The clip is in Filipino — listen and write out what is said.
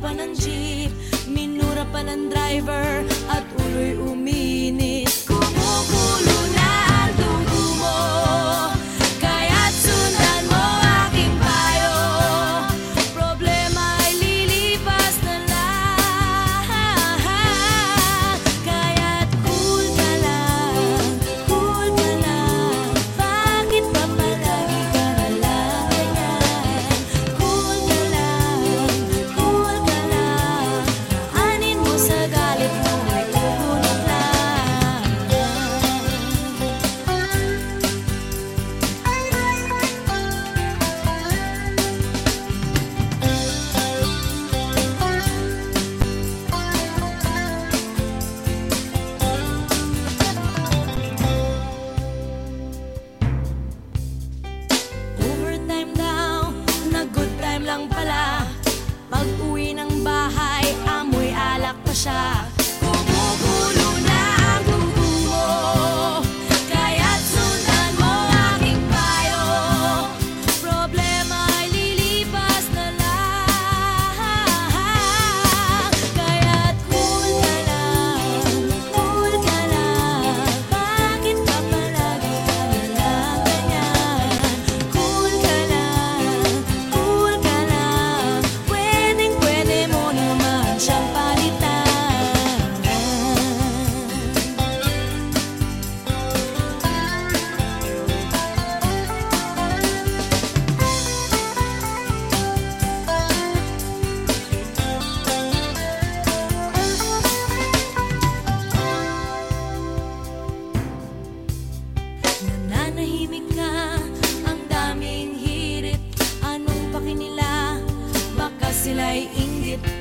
pa ng jeep Minura pa ng driver At ulo'y umi passar. sila'y inggit.